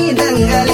இதங்களை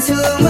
into the